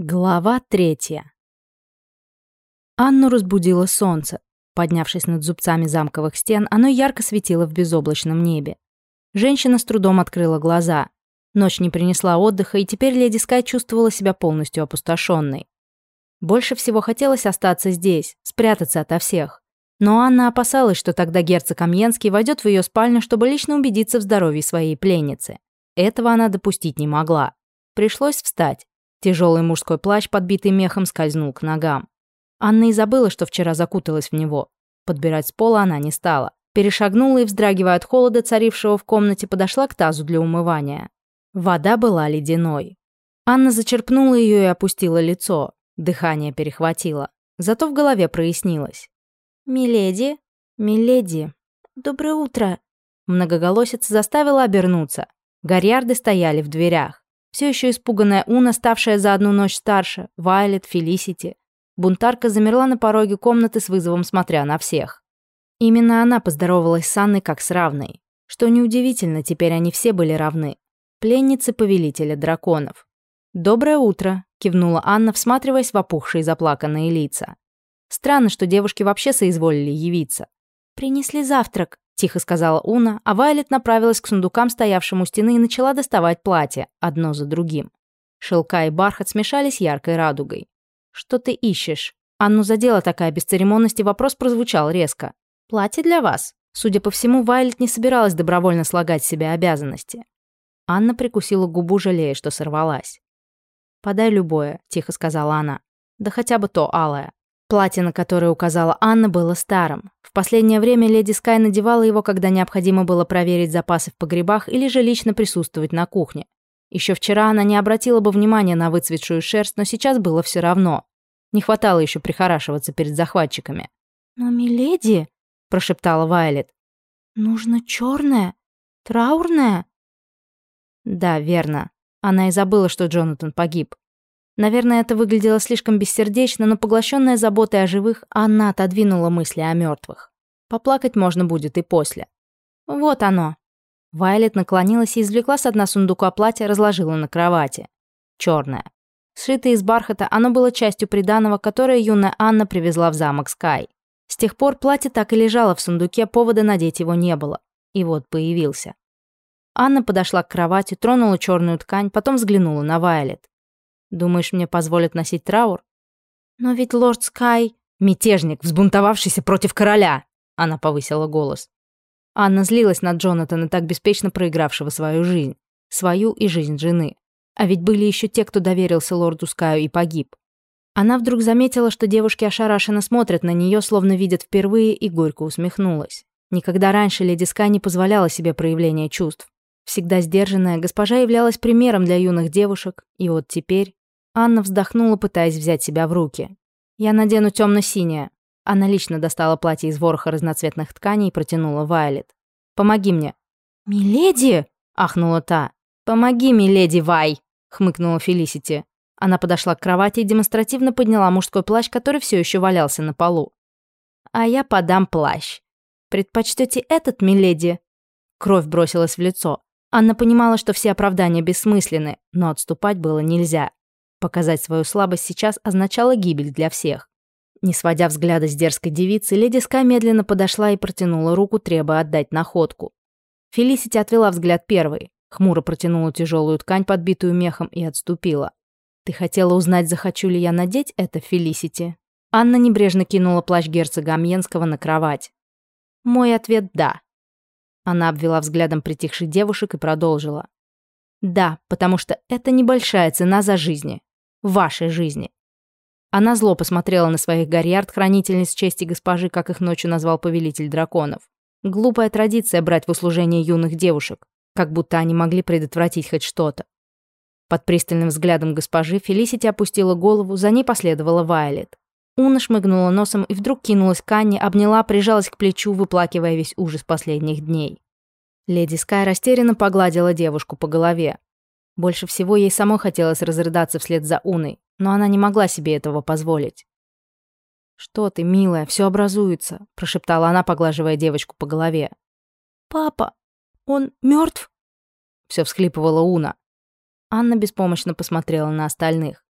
Глава третья. Анну разбудило солнце. Поднявшись над зубцами замковых стен, оно ярко светило в безоблачном небе. Женщина с трудом открыла глаза. Ночь не принесла отдыха, и теперь леди Скай чувствовала себя полностью опустошенной. Больше всего хотелось остаться здесь, спрятаться ото всех. Но Анна опасалась, что тогда герцог Амьенский войдет в ее спальню, чтобы лично убедиться в здоровье своей пленницы. Этого она допустить не могла. Пришлось встать. Тяжелый мужской плащ, подбитый мехом, скользнул к ногам. Анна и забыла, что вчера закуталась в него. Подбирать с пола она не стала. Перешагнула и, вздрагивая от холода, царившего в комнате, подошла к тазу для умывания. Вода была ледяной. Анна зачерпнула ее и опустила лицо. Дыхание перехватило. Зато в голове прояснилось. «Миледи? Миледи? Доброе утро!» Многоголосица заставила обернуться. Гарьярды стояли в дверях. Все еще испуганная Уна, ставшая за одну ночь старше, Вайлет, Фелисити. Бунтарка замерла на пороге комнаты с вызовом, смотря на всех. Именно она поздоровалась с Анной как с равной. Что неудивительно, теперь они все были равны. Пленницы повелителя драконов. «Доброе утро», — кивнула Анна, всматриваясь в опухшие заплаканные лица. Странно, что девушки вообще соизволили явиться. «Принесли завтрак», Тихо сказала Уна, а Вайлет направилась к сундукам, стоявшим у стены, и начала доставать платья, одно за другим. Шелка и бархат смешались яркой радугой. «Что ты ищешь?» Анну задела такая бесцеремонность, и вопрос прозвучал резко. «Платье для вас?» Судя по всему, Вайлет не собиралась добровольно слагать себе обязанности. Анна прикусила губу, жалея, что сорвалась. «Подай любое», — тихо сказала она. «Да хотя бы то алое». Платье, на которое указала Анна, было старым. В последнее время леди Скай надевала его, когда необходимо было проверить запасы в погребах или же лично присутствовать на кухне. Еще вчера она не обратила бы внимания на выцветшую шерсть, но сейчас было все равно. Не хватало еще прихорашиваться перед захватчиками. «Но, миледи», — прошептала Вайлет, — «нужно черное, траурное». Да, верно. Она и забыла, что Джонатан погиб. Наверное, это выглядело слишком бессердечно, но поглощенная заботой о живых, она отодвинула мысли о мертвых. Поплакать можно будет и после. Вот оно. Вайлет наклонилась и извлекла с дна сундука платье, разложила на кровати. Черное. Сшитое из бархата, оно было частью приданого, которое юная Анна привезла в замок Скай. С тех пор платье так и лежало в сундуке, повода надеть его не было. И вот появился. Анна подошла к кровати, тронула черную ткань, потом взглянула на Вайлет. Думаешь, мне позволят носить траур? Но ведь лорд Скай... Мятежник, взбунтовавшийся против короля!» Она повысила голос. Анна злилась на Джонатана, так беспечно проигравшего свою жизнь. Свою и жизнь жены. А ведь были еще те, кто доверился лорду Скаю и погиб. Она вдруг заметила, что девушки ошарашенно смотрят на нее, словно видят впервые, и горько усмехнулась. Никогда раньше леди Скай не позволяла себе проявления чувств. Всегда сдержанная, госпожа являлась примером для юных девушек, и вот теперь Анна вздохнула, пытаясь взять себя в руки. «Я надену темно-синее». Она лично достала платье из вороха разноцветных тканей и протянула Вайлет. «Помоги мне». «Миледи!» — ахнула та. «Помоги, миледи Вай!» — хмыкнула Фелисити. Она подошла к кровати и демонстративно подняла мужской плащ, который все еще валялся на полу. «А я подам плащ. Предпочтете этот, миледи?» Кровь бросилась в лицо. Анна понимала, что все оправдания бессмысленны, но отступать было нельзя. Показать свою слабость сейчас означало гибель для всех. Не сводя взгляда с дерзкой девицы, леди Ска медленно подошла и протянула руку, требуя отдать находку. Фелисити отвела взгляд первой, хмуро протянула тяжелую ткань, подбитую мехом, и отступила. «Ты хотела узнать, захочу ли я надеть это, Фелисити?» Анна небрежно кинула плащ герцога Амьенского на кровать. «Мой ответ — да». Она обвела взглядом притихших девушек и продолжила. «Да, потому что это небольшая цена за жизни вашей жизни. Она зло посмотрела на своих гарьярд, хранительниц чести госпожи, как их ночью назвал повелитель драконов. Глупая традиция брать в услужение юных девушек, как будто они могли предотвратить хоть что-то. Под пристальным взглядом госпожи Фелисити опустила голову, за ней последовала Вайлет. Уна шмыгнула носом и вдруг кинулась к Анне, обняла, прижалась к плечу, выплакивая весь ужас последних дней. Леди Скай растерянно погладила девушку по голове. Больше всего ей самой хотелось разрыдаться вслед за Уной, но она не могла себе этого позволить. «Что ты, милая, все образуется», — прошептала она, поглаживая девочку по голове. «Папа, он мертв? все всхлипывала Уна. Анна беспомощно посмотрела на остальных.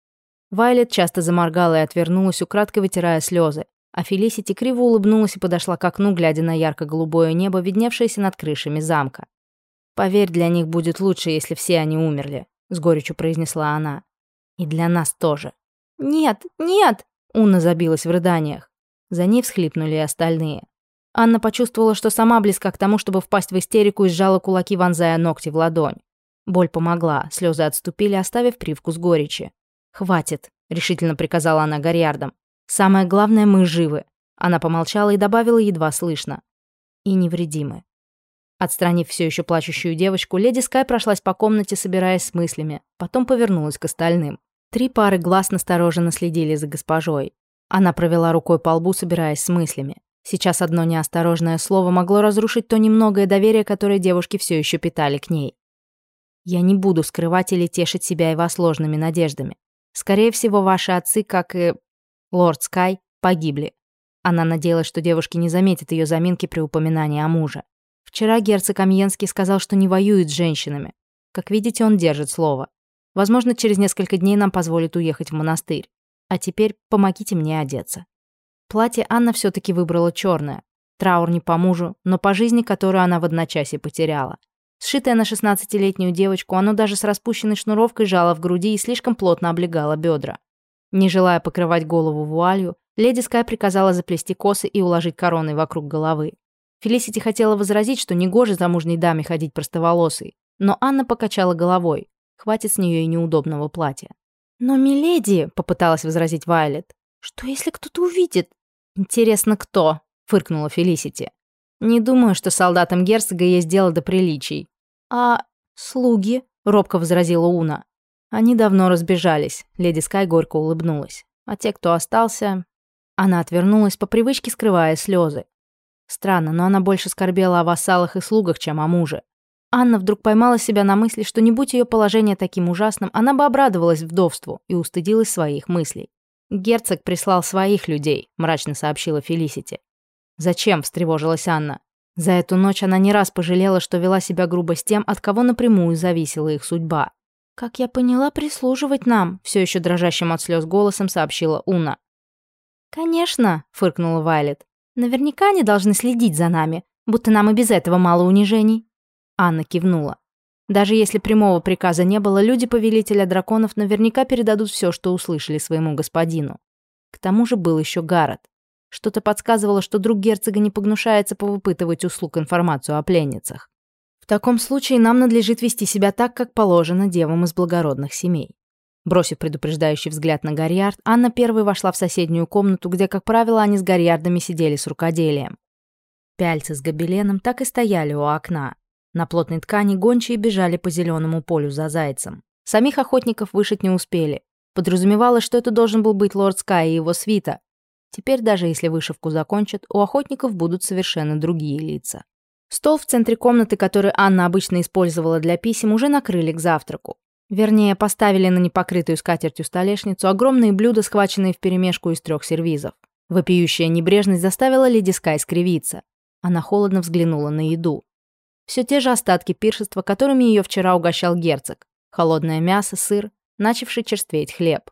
Вайлет часто заморгала и отвернулась, украдкой вытирая слезы. А Фелисити криво улыбнулась и подошла к окну, глядя на ярко-голубое небо, видневшееся над крышами замка. «Поверь, для них будет лучше, если все они умерли», — с горечью произнесла она. «И для нас тоже». «Нет, нет!» — Унна забилась в рыданиях. За ней всхлипнули и остальные. Анна почувствовала, что сама близка к тому, чтобы впасть в истерику и сжала кулаки, вонзая ногти в ладонь. Боль помогла, слезы отступили, оставив привкус горечи. «Хватит», — решительно приказала она Гориардам. «Самое главное, мы живы». Она помолчала и добавила едва слышно. «И невредимы». Отстранив все еще плачущую девочку, леди Скай прошлась по комнате, собираясь с мыслями, потом повернулась к остальным. Три пары глаз настороженно следили за госпожой. Она провела рукой по лбу, собираясь с мыслями. Сейчас одно неосторожное слово могло разрушить то немногое доверие, которое девушки все еще питали к ней. «Я не буду скрывать или тешить себя и вас ложными надеждами. Скорее всего, ваши отцы, как и лорд Скай, погибли. Она надеялась, что девушки не заметят ее заминки при упоминании о муже. Вчера герцог Амьенский сказал, что не воюет с женщинами. Как видите, он держит слово. Возможно, через несколько дней нам позволят уехать в монастырь. А теперь помогите мне одеться. Платье Анна все-таки выбрала черное. Траур не по мужу, но по жизни, которую она в одночасье потеряла. Сшитое на 16-летнюю девочку, оно даже с распущенной шнуровкой жало в груди и слишком плотно облегало бедра. Не желая покрывать голову вуалью, леди Скай приказала заплести косы и уложить короной вокруг головы. Фелисити хотела возразить, что негоже замужней даме ходить простоволосой, но Анна покачала головой. Хватит с нее и неудобного платья. «Но, миледи», — попыталась возразить Вайлет, — «что если кто-то увидит?» «Интересно, кто?» — фыркнула Фелисити. Не думаю, что солдатам герцога есть дело до приличий. А слуги? Робко возразила Уна. Они давно разбежались. Леди Скай горько улыбнулась. А те, кто остался... Она отвернулась, по привычке скрывая слезы. Странно, но она больше скорбела о вассалах и слугах, чем о муже. Анна вдруг поймала себя на мысли, что не будь ее положение таким ужасным, она бы обрадовалась вдовству и устыдилась своих мыслей. «Герцог прислал своих людей», — мрачно сообщила Фелисити. «Зачем?» – встревожилась Анна. За эту ночь она не раз пожалела, что вела себя грубо с тем, от кого напрямую зависела их судьба. «Как я поняла, прислуживать нам», – все еще дрожащим от слез голосом сообщила Уна. «Конечно», – фыркнула Вайлет. «Наверняка они должны следить за нами, будто нам и без этого мало унижений». Анна кивнула. Даже если прямого приказа не было, люди повелителя драконов наверняка передадут все, что услышали своему господину. К тому же был еще Гаррет. Что-то подсказывало, что друг герцога не погнушается повыпытывать услуг информацию о пленницах. В таком случае нам надлежит вести себя так, как положено девам из благородных семей. Бросив предупреждающий взгляд на Гарьярд, Анна первой вошла в соседнюю комнату, где, как правило, они с Гарьярдами сидели с рукоделием. Пяльцы с гобеленом так и стояли у окна. На плотной ткани гончие бежали по зеленому полю за зайцем. Самих охотников вышить не успели. Подразумевалось, что это должен был быть лорд Скай и его свита, Теперь даже если вышивку закончат, у охотников будут совершенно другие лица. Стол в центре комнаты, который Анна обычно использовала для писем, уже накрыли к завтраку. Вернее, поставили на непокрытую скатертью столешницу огромные блюда, схваченные вперемешку из трех сервизов. Вопиющая небрежность заставила леди Скай скривиться. Она холодно взглянула на еду. Все те же остатки пиршества, которыми ее вчера угощал герцог. Холодное мясо, сыр, начавший черстветь хлеб.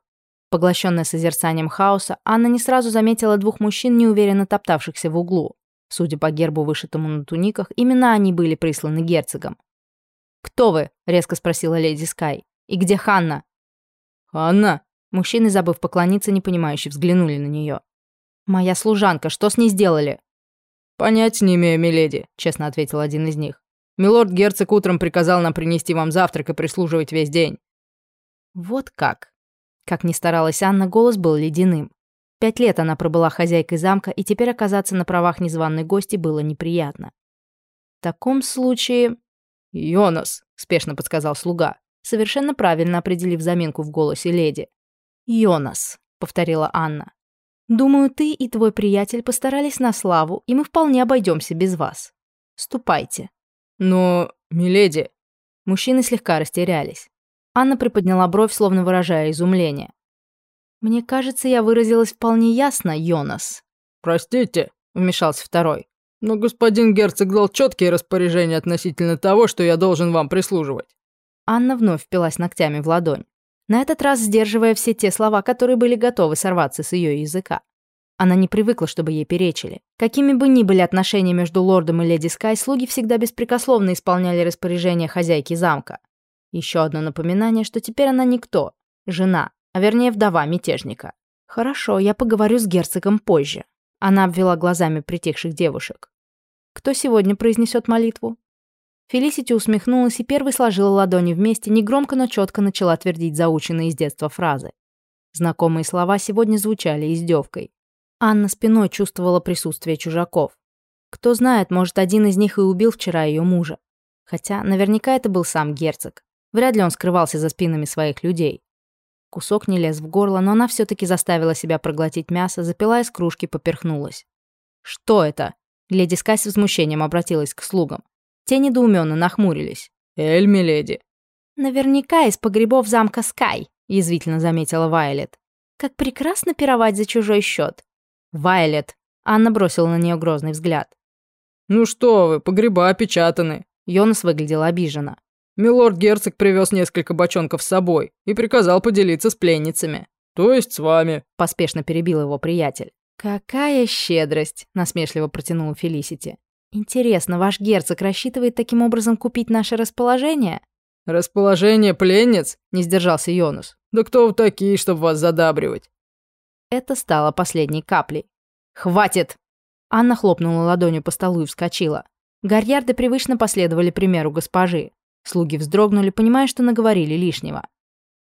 Поглощенная созерцанием хаоса, Анна не сразу заметила двух мужчин, неуверенно топтавшихся в углу. Судя по гербу, вышитому на туниках, именно они были присланы герцогом. «Кто вы?» — резко спросила леди Скай. «И где Ханна?» «Ханна?» Мужчины, забыв поклониться, непонимающе взглянули на нее. «Моя служанка, что с ней сделали?» «Понять не имею, миледи», — честно ответил один из них. «Милорд-герцог утром приказал нам принести вам завтрак и прислуживать весь день». «Вот как», как ни старалась Анна, голос был ледяным. Пять лет она пробыла хозяйкой замка, и теперь оказаться на правах незваной гости было неприятно. В таком случае... «Йонас», — спешно подсказал слуга, совершенно правильно определив заминку в голосе леди. «Йонас», — повторила Анна. «Думаю, ты и твой приятель постарались на славу, и мы вполне обойдемся без вас. Ступайте». «Но, миледи...» Мужчины слегка растерялись. Анна приподняла бровь, словно выражая изумление. «Мне кажется, я выразилась вполне ясно, Йонас». «Простите», — вмешался второй. «Но господин герцог дал четкие распоряжения относительно того, что я должен вам прислуживать». Анна вновь впилась ногтями в ладонь. на этот раз сдерживая все те слова, которые были готовы сорваться с ее языка. Она не привыкла, чтобы ей перечили. Какими бы ни были отношения между лордом и леди Скай, слуги всегда беспрекословно исполняли распоряжения хозяйки замка. Еще одно напоминание, что теперь она никто, жена, а вернее вдова мятежника. «Хорошо, я поговорю с герцогом позже». Она обвела глазами притихших девушек. «Кто сегодня произнесет молитву?» Фелисити усмехнулась и первой сложила ладони вместе, негромко, но четко начала твердить заученные с детства фразы. Знакомые слова сегодня звучали издевкой. Анна спиной чувствовала присутствие чужаков. Кто знает, может, один из них и убил вчера ее мужа. Хотя наверняка это был сам герцог. Вряд ли он скрывался за спинами своих людей. Кусок не лез в горло, но она все-таки заставила себя проглотить мясо, запила из кружки, поперхнулась. «Что это?» Леди Скай с возмущением обратилась к слугам. Те недоуменно нахмурились. «Эль, миледи». «Наверняка из погребов замка Скай», — язвительно заметила Вайлет. «Как прекрасно пировать за чужой счет». «Вайлет», — Анна бросила на нее грозный взгляд. «Ну что вы, погреба опечатаны». Йонас выглядел обиженно. «Милорд-герцог привез несколько бочонков с собой и приказал поделиться с пленницами. То есть с вами», — поспешно перебил его приятель. «Какая щедрость!» — насмешливо протянула Фелисити. Интересно, ваш герцог рассчитывает таким образом купить наше расположение? Расположение пленниц? Не сдержался Йонус. Да кто вы такие, чтобы вас задабривать? Это стало последней каплей. Хватит! Анна хлопнула ладонью по столу и вскочила. Гарьярды привычно последовали примеру госпожи. Слуги вздрогнули, понимая, что наговорили лишнего.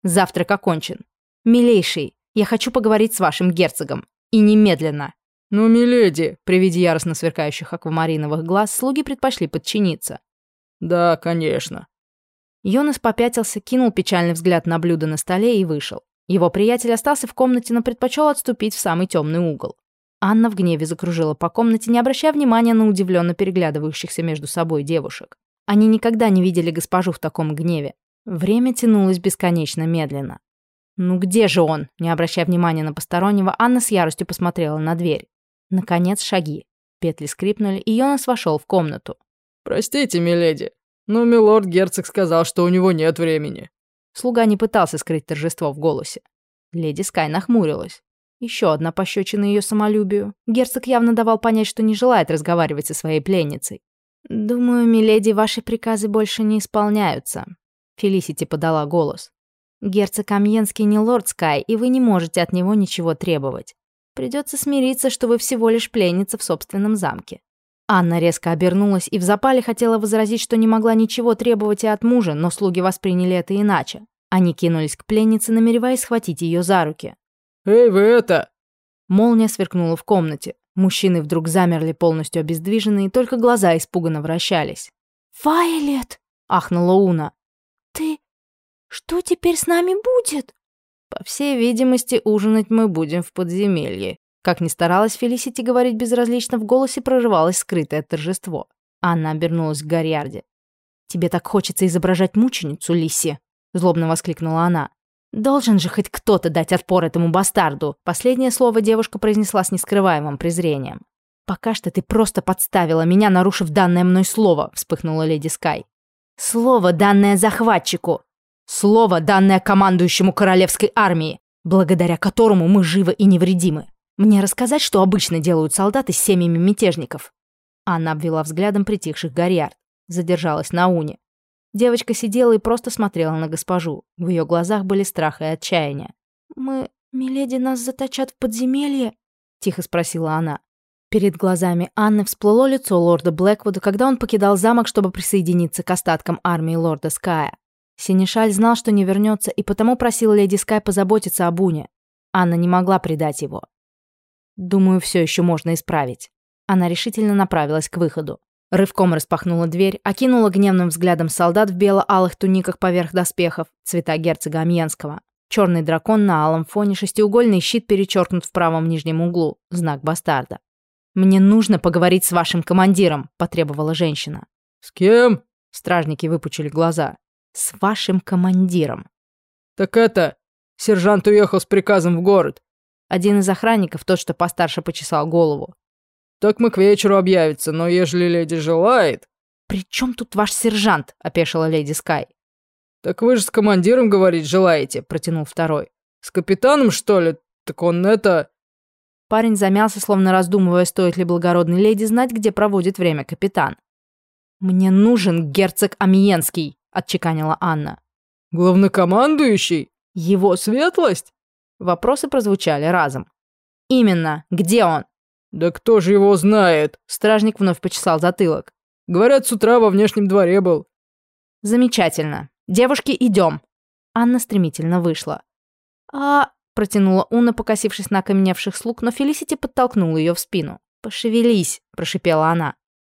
«Завтрак окончен. Милейший, я хочу поговорить с вашим герцогом. И немедленно!» «Ну, миледи!» При виде яростно сверкающих аквамариновых глаз слуги предпочли подчиниться. «Да, конечно». Йонас попятился, кинул печальный взгляд на блюдо на столе и вышел. Его приятель остался в комнате, но предпочел отступить в самый темный угол. Анна в гневе закружила по комнате, не обращая внимания на удивленно переглядывающихся между собой девушек. Они никогда не видели госпожу в таком гневе. Время тянулось бесконечно медленно. «Ну где же он?» Не обращая внимания на постороннего, Анна с яростью посмотрела на дверь. Наконец шаги. Петли скрипнули, и Йонас вошел в комнату. «Простите, миледи, но милорд-герцог сказал, что у него нет времени». Слуга не пытался скрыть торжество в голосе. Леди Скай нахмурилась. Еще одна пощечина ее самолюбию. Герцог явно давал понять, что не желает разговаривать со своей пленницей. «Думаю, миледи, ваши приказы больше не исполняются», — Фелисити подала голос. «Герцог Амьенский не лорд Скай, и вы не можете от него ничего требовать. Придется смириться, что вы всего лишь пленница в собственном замке». Анна резко обернулась и в запале хотела возразить, что не могла ничего требовать и от мужа, но слуги восприняли это иначе. Они кинулись к пленнице, намереваясь схватить ее за руки. «Эй, вы это!» Молния сверкнула в комнате. Мужчины вдруг замерли полностью обездвиженные, только глаза испуганно вращались. «Вайлет!» — ахнула Уна. «Ты... что теперь с нами будет?» По всей видимости, ужинать мы будем в подземелье. Как ни старалась Фелисити говорить безразлично, в голосе прорывалось скрытое торжество. Анна обернулась к Гарьярде. «Тебе так хочется изображать мученицу, Лиси!» Злобно воскликнула она. «Должен же хоть кто-то дать отпор этому бастарду!» Последнее слово девушка произнесла с нескрываемым презрением. «Пока что ты просто подставила меня, нарушив данное мной слово», вспыхнула леди Скай. «Слово, данное захватчику! Слово, данное командующему королевской армии, благодаря которому мы живы и невредимы. Мне рассказать, что обычно делают солдаты с семьями мятежников?» Анна обвела взглядом притихших Гарьярд. Задержалась на Уне. Девочка сидела и просто смотрела на госпожу. В ее глазах были страх и отчаяние. «Мы... Миледи нас заточат в подземелье?» — тихо спросила она. Перед глазами Анны всплыло лицо лорда Блэквуда, когда он покидал замок, чтобы присоединиться к остаткам армии лорда Ская. Синишаль знал, что не вернется, и потому просил леди Скай позаботиться об Уне. Анна не могла предать его. «Думаю, все еще можно исправить». Она решительно направилась к выходу. Рывком распахнула дверь, окинула гневным взглядом солдат в бело-алых туниках поверх доспехов, цвета герцога Амьенского. Черный дракон на алом фоне, шестиугольный щит перечеркнут в правом нижнем углу, знак бастарда. «Мне нужно поговорить с вашим командиром», — потребовала женщина. «С кем?» — стражники выпучили глаза с вашим командиром». «Так это... Сержант уехал с приказом в город». Один из охранников, тот, что постарше, почесал голову. «Так мы к вечеру объявится, но ежели леди желает...» «При чем тут ваш сержант?» — опешила леди Скай. «Так вы же с командиром говорить желаете», — протянул второй. «С капитаном, что ли? Так он это...» Парень замялся, словно раздумывая, стоит ли благородной леди знать, где проводит время капитан. «Мне нужен герцог Амьенский», — отчеканила Анна. «Главнокомандующий? Его светлость?» Вопросы прозвучали разом. «Именно. Где он?» «Да кто же его знает?» Стражник вновь почесал затылок. «Говорят, с утра во внешнем дворе был». «Замечательно. Девушки, идем». Анна стремительно вышла. «А...» — протянула Уна, покосившись на окаменевших слуг, но Фелисити подтолкнула ее в спину. «Пошевелись», — прошипела она.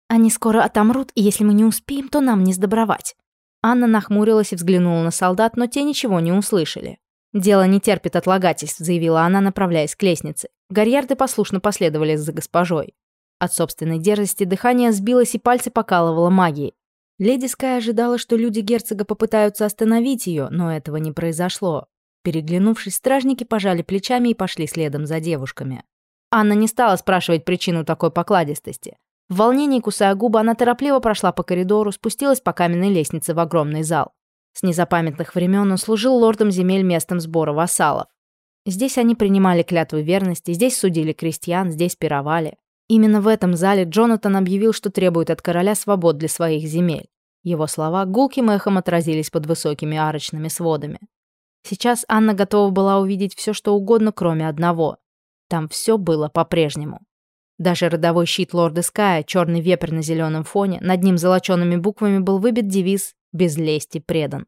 «Они скоро отомрут, и если мы не успеем, то нам не сдобровать». Анна нахмурилась и взглянула на солдат, но те ничего не услышали. «Дело не терпит отлагательств», — заявила она, направляясь к лестнице. Гарьярды послушно последовали за госпожой. От собственной дерзости дыхание сбилось и пальцы покалывало магией. Леди Скай ожидала, что люди герцога попытаются остановить ее, но этого не произошло. Переглянувшись, стражники пожали плечами и пошли следом за девушками. Анна не стала спрашивать причину такой покладистости. В волнении, кусая губы, она торопливо прошла по коридору, спустилась по каменной лестнице в огромный зал. С незапамятных времен он служил лордом земель местом сбора вассалов. Здесь они принимали клятвы верности, здесь судили крестьян, здесь пировали. Именно в этом зале Джонатан объявил, что требует от короля свобод для своих земель. Его слова гулким эхом отразились под высокими арочными сводами. Сейчас Анна готова была увидеть все, что угодно, кроме одного. Там все было по-прежнему. Даже родовой щит лорда Ская, черный вепрь на зеленом фоне, над ним золочеными буквами был выбит девиз «Без лести предан».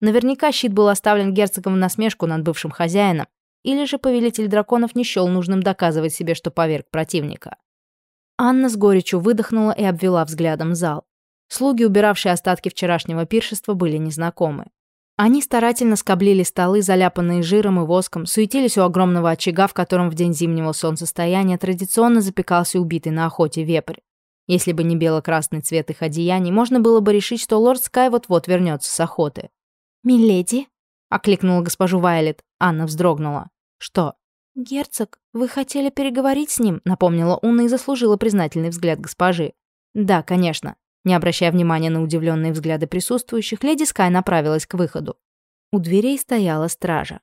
Наверняка щит был оставлен герцогом в насмешку над бывшим хозяином, или же повелитель драконов не счел нужным доказывать себе, что поверг противника. Анна с горечью выдохнула и обвела взглядом зал. Слуги, убиравшие остатки вчерашнего пиршества, были незнакомы. Они старательно скоблили столы, заляпанные жиром и воском, суетились у огромного очага, в котором в день зимнего солнцестояния традиционно запекался убитый на охоте вепрь. Если бы не бело-красный цвет их одеяний, можно было бы решить, что лорд Скай вот-вот вернется с охоты. «Миледи?» — окликнула госпожу Вайлет. Анна вздрогнула. «Что?» «Герцог, вы хотели переговорить с ним?» — напомнила Уна и заслужила признательный взгляд госпожи. «Да, конечно». Не обращая внимания на удивленные взгляды присутствующих, леди Скай направилась к выходу. У дверей стояла стража.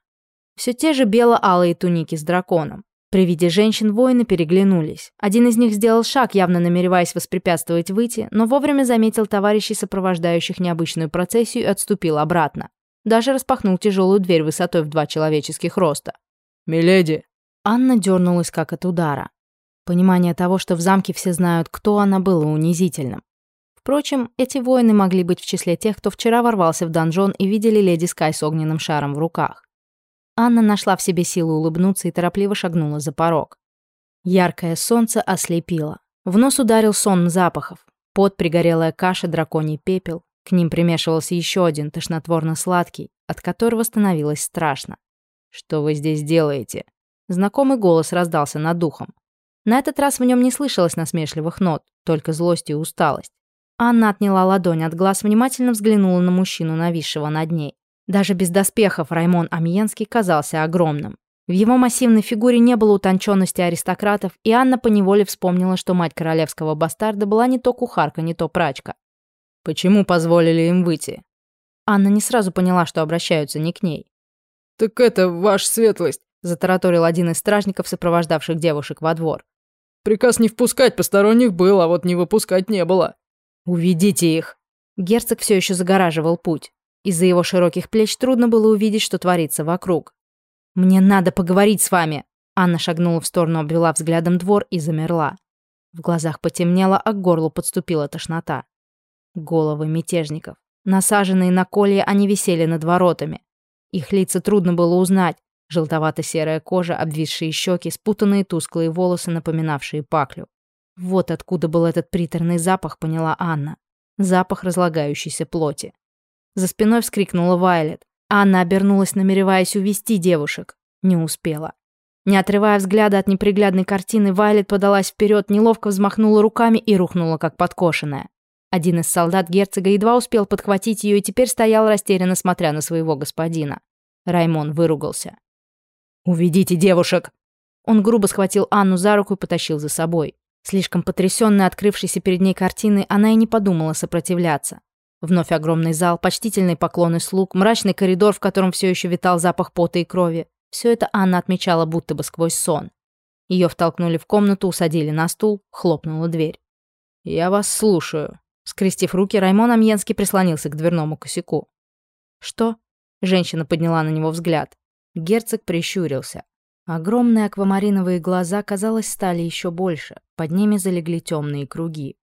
Все те же бело-алые туники с драконом. При виде женщин воины переглянулись. Один из них сделал шаг, явно намереваясь воспрепятствовать выйти, но вовремя заметил товарищей, сопровождающих необычную процессию, и отступил обратно. Даже распахнул тяжелую дверь высотой в два человеческих роста. «Миледи!» Анна дернулась как от удара. Понимание того, что в замке все знают, кто она, было унизительным. Впрочем, эти воины могли быть в числе тех, кто вчера ворвался в донжон и видели леди Скай с огненным шаром в руках. Анна нашла в себе силы улыбнуться и торопливо шагнула за порог. Яркое солнце ослепило. В нос ударил сон запахов. Под пригорелая каша, драконий пепел. К ним примешивался еще один, тошнотворно-сладкий, от которого становилось страшно. «Что вы здесь делаете?» Знакомый голос раздался над духом. На этот раз в нем не слышалось насмешливых нот, только злость и усталость. Анна отняла ладонь от глаз, внимательно взглянула на мужчину, нависшего над ней. Даже без доспехов Раймон Амьенский казался огромным. В его массивной фигуре не было утонченности аристократов, и Анна поневоле вспомнила, что мать королевского бастарда была не то кухарка, не то прачка. «Почему позволили им выйти?» Анна не сразу поняла, что обращаются не к ней. «Так это, ваша светлость», — затараторил один из стражников, сопровождавших девушек во двор. «Приказ не впускать посторонних был, а вот не выпускать не было». «Уведите их!» Герцог все еще загораживал путь. Из-за его широких плеч трудно было увидеть, что творится вокруг. «Мне надо поговорить с вами!» Анна шагнула в сторону, обвела взглядом двор и замерла. В глазах потемнело, а к горлу подступила тошнота. Головы мятежников. Насаженные на колья, они висели над воротами. Их лица трудно было узнать. Желтовато-серая кожа, обвисшие щеки, спутанные тусклые волосы, напоминавшие паклю. Вот откуда был этот приторный запах, поняла Анна. Запах разлагающейся плоти. За спиной вскрикнула Вайлет. Анна обернулась, намереваясь увести девушек. Не успела. Не отрывая взгляда от неприглядной картины, Вайлет подалась вперед, неловко взмахнула руками и рухнула, как подкошенная. Один из солдат герцога едва успел подхватить ее и теперь стоял растерянно, смотря на своего господина. Раймон выругался. «Уведите девушек!» Он грубо схватил Анну за руку и потащил за собой. Слишком потрясённая открывшейся перед ней картиной, она и не подумала сопротивляться. Вновь огромный зал, почтительные поклоны слуг, мрачный коридор, в котором все еще витал запах пота и крови. Все это Анна отмечала будто бы сквозь сон. Ее втолкнули в комнату, усадили на стул, хлопнула дверь. «Я вас слушаю». Скрестив руки, Раймон Амьенский прислонился к дверному косяку. «Что?» Женщина подняла на него взгляд. Герцог прищурился. Огромные аквамариновые глаза, казалось, стали еще больше. Под ними залегли темные круги.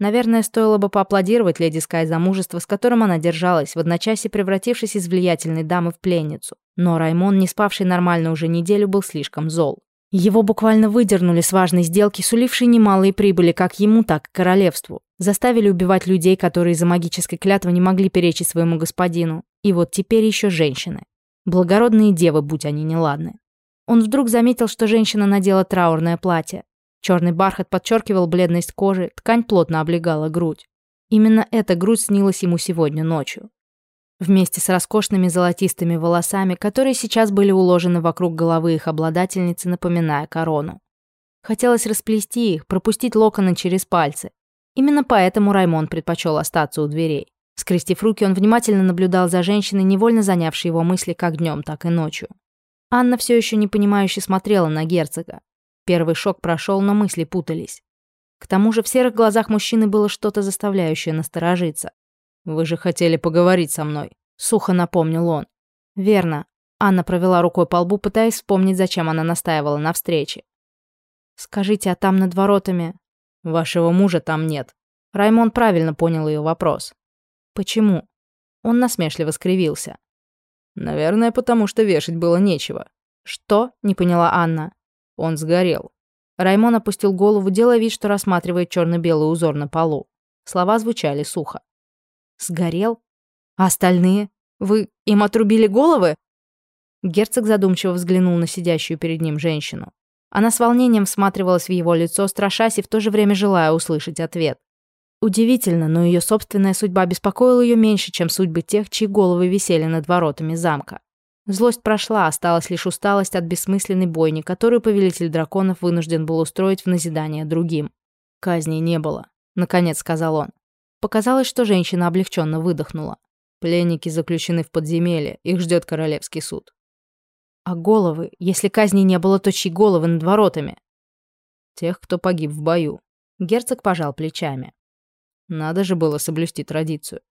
Наверное, стоило бы поаплодировать леди Скай за мужество, с которым она держалась, в одночасье превратившись из влиятельной дамы в пленницу. Но Раймон, не спавший нормально уже неделю, был слишком зол. Его буквально выдернули с важной сделки, сулившей немалые прибыли как ему, так и королевству. Заставили убивать людей, которые из-за магической клятвы не могли перечить своему господину. И вот теперь еще женщины. Благородные девы, будь они неладны. Он вдруг заметил, что женщина надела траурное платье. Черный бархат подчеркивал бледность кожи, ткань плотно облегала грудь. Именно эта грудь снилась ему сегодня ночью. Вместе с роскошными золотистыми волосами, которые сейчас были уложены вокруг головы их обладательницы, напоминая корону. Хотелось расплести их, пропустить локоны через пальцы. Именно поэтому Раймон предпочел остаться у дверей. Скрестив руки, он внимательно наблюдал за женщиной, невольно занявшей его мысли как днем, так и ночью. Анна все еще непонимающе смотрела на герцога. Первый шок прошел, но мысли путались. К тому же в серых глазах мужчины было что-то заставляющее насторожиться. «Вы же хотели поговорить со мной», — сухо напомнил он. «Верно». Анна провела рукой по лбу, пытаясь вспомнить, зачем она настаивала на встрече. «Скажите, а там над воротами...» «Вашего мужа там нет». Раймон правильно понял ее вопрос. «Почему?» Он насмешливо скривился. «Наверное, потому что вешать было нечего». «Что?» — не поняла Анна. Он сгорел. Раймон опустил голову, делая вид, что рассматривает черно-белый узор на полу. Слова звучали сухо. «Сгорел? А остальные? Вы им отрубили головы?» Герцог задумчиво взглянул на сидящую перед ним женщину. Она с волнением всматривалась в его лицо, страшась и в то же время желая услышать ответ. Удивительно, но ее собственная судьба беспокоила ее меньше, чем судьбы тех, чьи головы висели над воротами замка. Злость прошла, осталась лишь усталость от бессмысленной бойни, которую повелитель драконов вынужден был устроить в назидание другим. «Казни не было», — наконец сказал он. Показалось, что женщина облегченно выдохнула. Пленники заключены в подземелье, их ждет королевский суд. А головы? Если казни не было, то чьи головы над воротами? Тех, кто погиб в бою. Герцог пожал плечами. Надо же было соблюсти традицию.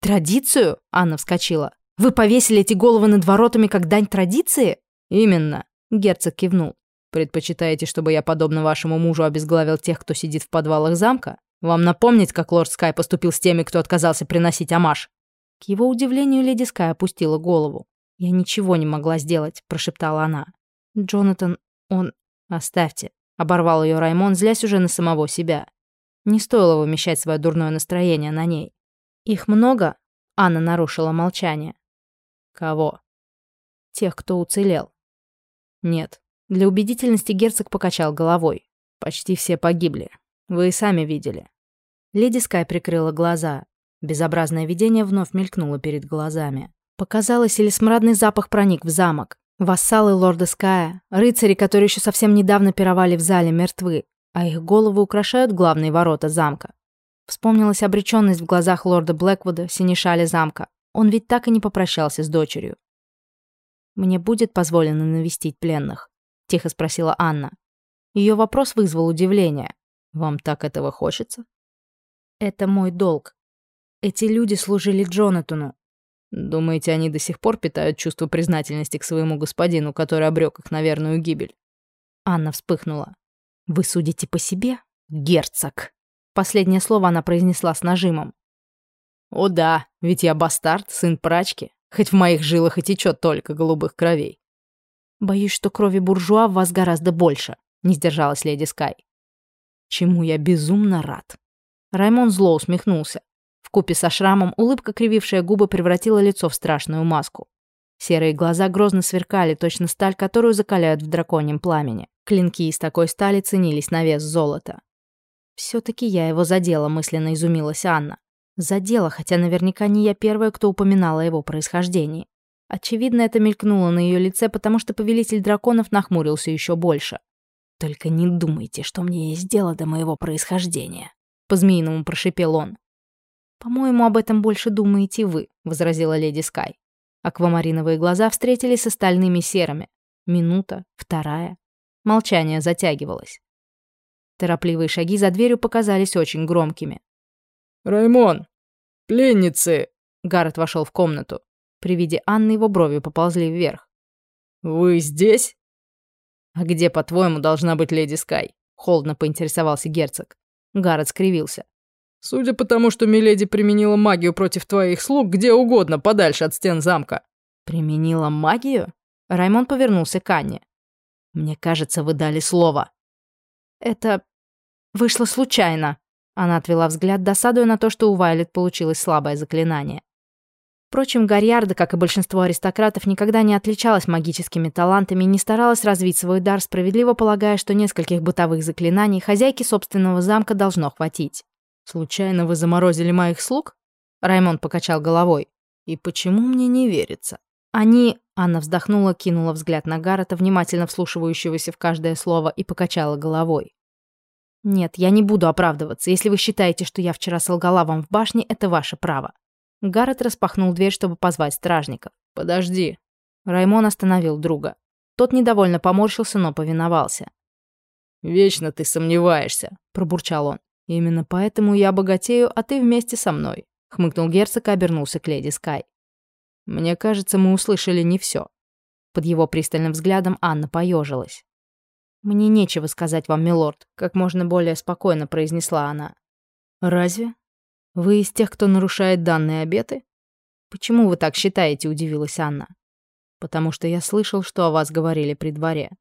«Традицию?» — Анна вскочила. Вы повесили эти головы над воротами как дань традиции? Именно, герцог кивнул. Предпочитаете, чтобы я, подобно вашему мужу, обезглавил тех, кто сидит в подвалах замка? Вам напомнить, как лорд Скай поступил с теми, кто отказался приносить амаш? К его удивлению, леди Скай опустила голову. «Я ничего не могла сделать», — прошептала она. «Джонатан, он...» «Оставьте», — оборвал ее Раймон, злясь уже на самого себя. Не стоило вымещать свое дурное настроение на ней. «Их много?» — Анна нарушила молчание. Кого? Тех, кто уцелел. Нет. Для убедительности герцог покачал головой. Почти все погибли. Вы и сами видели. Леди Скай прикрыла глаза. Безобразное видение вновь мелькнуло перед глазами. Показалось, или смрадный запах проник в замок. Вассалы лорда Ская, рыцари, которые еще совсем недавно пировали в зале, мертвы, а их головы украшают главные ворота замка. Вспомнилась обреченность в глазах лорда Блэквуда, синешали замка. Он ведь так и не попрощался с дочерью. «Мне будет позволено навестить пленных?» — тихо спросила Анна. Ее вопрос вызвал удивление. «Вам так этого хочется?» «Это мой долг. Эти люди служили Джонатану». «Думаете, они до сих пор питают чувство признательности к своему господину, который обрек их на верную гибель?» Анна вспыхнула. «Вы судите по себе, герцог?» Последнее слово она произнесла с нажимом. О да, ведь я бастард, сын прачки, хоть в моих жилах и течет только голубых кровей. Боюсь, что крови буржуа в вас гораздо больше, не сдержалась леди Скай. Чему я безумно рад. Раймон зло усмехнулся. В купе со шрамом улыбка, кривившая губы, превратила лицо в страшную маску. Серые глаза грозно сверкали, точно сталь, которую закаляют в драконьем пламени. Клинки из такой стали ценились на вес золота. «Все-таки я его задела», — мысленно изумилась Анна. Задела, хотя наверняка не я первая, кто упоминала о его происхождении. Очевидно, это мелькнуло на ее лице, потому что повелитель драконов нахмурился еще больше. «Только не думайте, что мне есть дело до моего происхождения», — по-змеиному прошипел он. «По-моему, об этом больше думаете вы», — возразила леди Скай. Аквамариновые глаза встретились с остальными серыми. Минута, вторая. Молчание затягивалось. Торопливые шаги за дверью показались очень громкими. «Раймон! Пленницы!» Гаррет вошел в комнату. При виде Анны его брови поползли вверх. «Вы здесь?» «А где, по-твоему, должна быть леди Скай?» Холодно поинтересовался герцог. Гаррет скривился. «Судя по тому, что Миледи применила магию против твоих слуг, где угодно, подальше от стен замка». «Применила магию?» Раймон повернулся к Анне. «Мне кажется, вы дали слово». «Это вышло случайно», она отвела взгляд, досадуя на то, что у Вайлет получилось слабое заклинание. Впрочем, Гарьярда, как и большинство аристократов, никогда не отличалась магическими талантами и не старалась развить свой дар, справедливо полагая, что нескольких бытовых заклинаний хозяйке собственного замка должно хватить. «Случайно вы заморозили моих слуг?» Раймонд покачал головой. «И почему мне не верится?» «Они...» Анна вздохнула, кинула взгляд на Гаррета, внимательно вслушивающегося в каждое слово, и покачала головой. «Нет, я не буду оправдываться. Если вы считаете, что я вчера солгала вам в башне, это ваше право». Гаррет распахнул дверь, чтобы позвать стражников. «Подожди». Раймон остановил друга. Тот недовольно поморщился, но повиновался. «Вечно ты сомневаешься», — пробурчал он. «Именно поэтому я богатею, а ты вместе со мной», — хмыкнул герцог и обернулся к леди Скай. «Мне кажется, мы услышали не все. Под его пристальным взглядом Анна поежилась. «Мне нечего сказать вам, милорд», — как можно более спокойно произнесла она. «Разве? Вы из тех, кто нарушает данные обеты?» «Почему вы так считаете?» — удивилась Анна. «Потому что я слышал, что о вас говорили при дворе.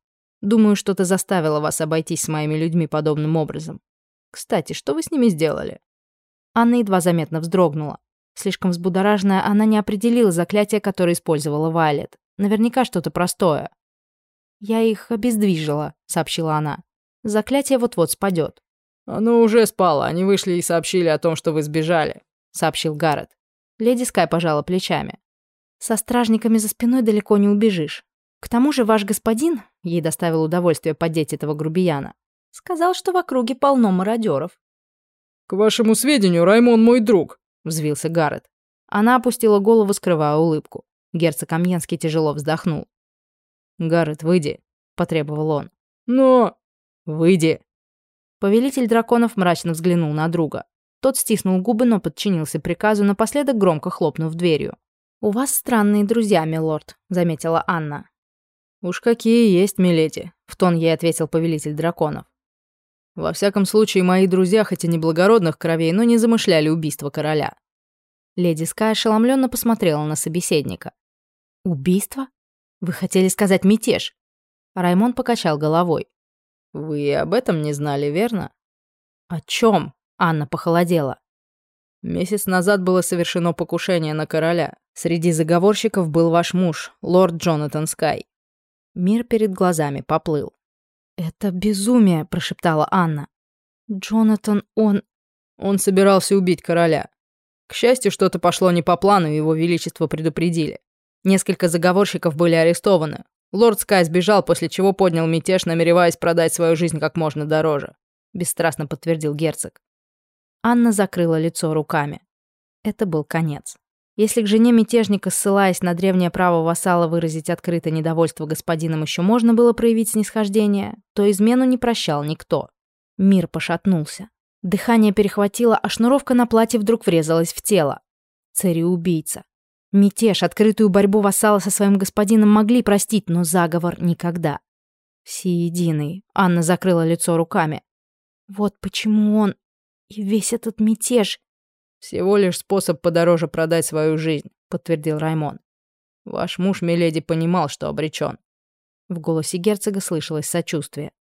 Думаю, что-то заставило вас обойтись с моими людьми подобным образом. Кстати, что вы с ними сделали?» Анна едва заметно вздрогнула. Слишком взбудораженная, она не определила заклятие, которое использовала Вайлет. Наверняка что-то простое. «Я их обездвижила», — сообщила она. «Заклятие вот-вот спадет». «Оно уже спало, они вышли и сообщили о том, что вы сбежали», — сообщил Гаррет. Леди Скай пожала плечами. «Со стражниками за спиной далеко не убежишь. К тому же ваш господин, ей доставил удовольствие подеть этого грубияна, сказал, что в округе полно мародеров. «К вашему сведению, Раймон мой друг», — взвился Гаррет. Она опустила голову, скрывая улыбку. Герцог Амьенский тяжело вздохнул. «Гаррет, выйди», — потребовал он. «Но...» «Выйди». Повелитель драконов мрачно взглянул на друга. Тот стиснул губы, но подчинился приказу, напоследок громко хлопнув дверью. «У вас странные друзья, милорд», — заметила Анна. «Уж какие есть, миледи», — в тон ей ответил повелитель драконов. «Во всяком случае, мои друзья, хоть и не благородных кровей, но не замышляли убийство короля». Леди Скай ошеломленно посмотрела на собеседника. «Убийство? Вы хотели сказать мятеж?» Раймон покачал головой. «Вы об этом не знали, верно?» «О чем?» Анна похолодела. «Месяц назад было совершено покушение на короля. Среди заговорщиков был ваш муж, лорд Джонатан Скай». Мир перед глазами поплыл. «Это безумие», — прошептала Анна. «Джонатан, он...» «Он собирался убить короля. К счастью, что-то пошло не по плану, его величество предупредили. Несколько заговорщиков были арестованы. Лорд Скай сбежал, после чего поднял мятеж, намереваясь продать свою жизнь как можно дороже. Бесстрастно подтвердил герцог. Анна закрыла лицо руками. Это был конец. Если к жене мятежника, ссылаясь на древнее право вассала выразить открыто недовольство господином еще можно было проявить снисхождение, то измену не прощал никто. Мир пошатнулся. Дыхание перехватило, а шнуровка на платье вдруг врезалась в тело. Цареубийца. Мятеж, открытую борьбу вассала со своим господином могли простить, но заговор никогда. Всеединый. Анна закрыла лицо руками. Вот почему он... И весь этот мятеж... «Всего лишь способ подороже продать свою жизнь», — подтвердил Раймон. «Ваш муж, миледи, понимал, что обречен». В голосе герцога слышалось сочувствие.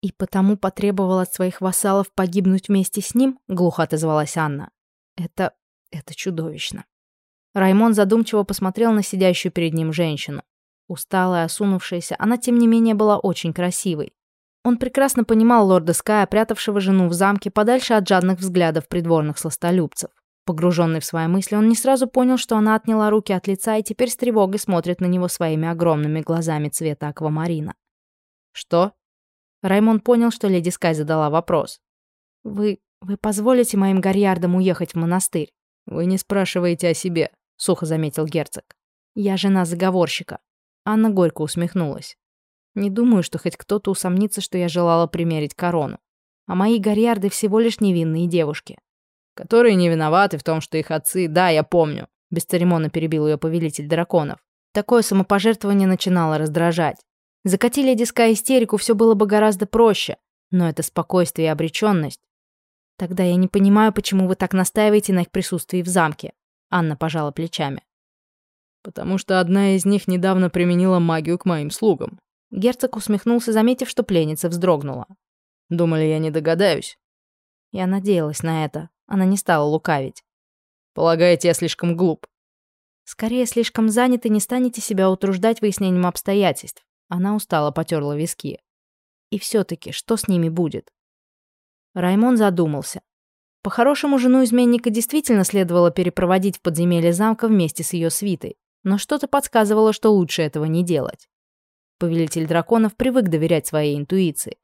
«И потому потребовал от своих вассалов погибнуть вместе с ним?» — глухо отозвалась Анна. «Это... это чудовищно». Раймон задумчиво посмотрел на сидящую перед ним женщину. Усталая, осунувшаяся, она, тем не менее, была очень красивой. Он прекрасно понимал лорда Ская, прятавшего жену в замке подальше от жадных взглядов придворных сластолюбцев. Погруженный в свои мысли, он не сразу понял, что она отняла руки от лица и теперь с тревогой смотрит на него своими огромными глазами цвета аквамарина. «Что?» Раймон понял, что леди Скай задала вопрос. «Вы Вы позволите моим гарьярдам уехать в монастырь? Вы не спрашиваете о себе, сухо заметил герцог. Я жена заговорщика. Анна горько усмехнулась. Не думаю, что хоть кто-то усомнится, что я желала примерить корону. А мои гарьярды всего лишь невинные девушки. Которые не виноваты в том, что их отцы... Да, я помню. Бесцеремонно перебил ее повелитель драконов. Такое самопожертвование начинало раздражать. Закати леди Скай истерику, все было бы гораздо проще. Но это спокойствие и обреченность. Тогда я не понимаю, почему вы так настаиваете на их присутствии в замке. Анна пожала плечами. Потому что одна из них недавно применила магию к моим слугам. Герцог усмехнулся, заметив, что пленница вздрогнула. Думали, я не догадаюсь. Я надеялась на это. Она не стала лукавить. Полагаете, я слишком глуп? Скорее, слишком занят и не станете себя утруждать выяснением обстоятельств. Она устало потерла виски. И все-таки, что с ними будет? Раймон задумался. По-хорошему, жену изменника действительно следовало перепроводить в подземелье замка вместе с ее свитой, но что-то подсказывало, что лучше этого не делать. Повелитель драконов привык доверять своей интуиции.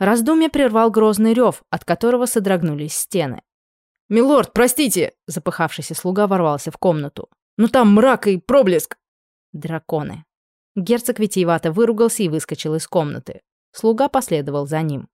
Раздумье прервал грозный рев, от которого содрогнулись стены. «Милорд, простите!» — запыхавшийся слуга ворвался в комнату. «Ну там мрак и проблеск!» Драконы. Герцог витиевато выругался и выскочил из комнаты. Слуга последовал за ним.